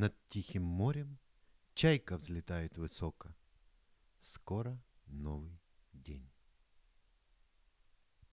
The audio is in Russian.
Над тихим морем чайка взлетает высоко. Скоро Новый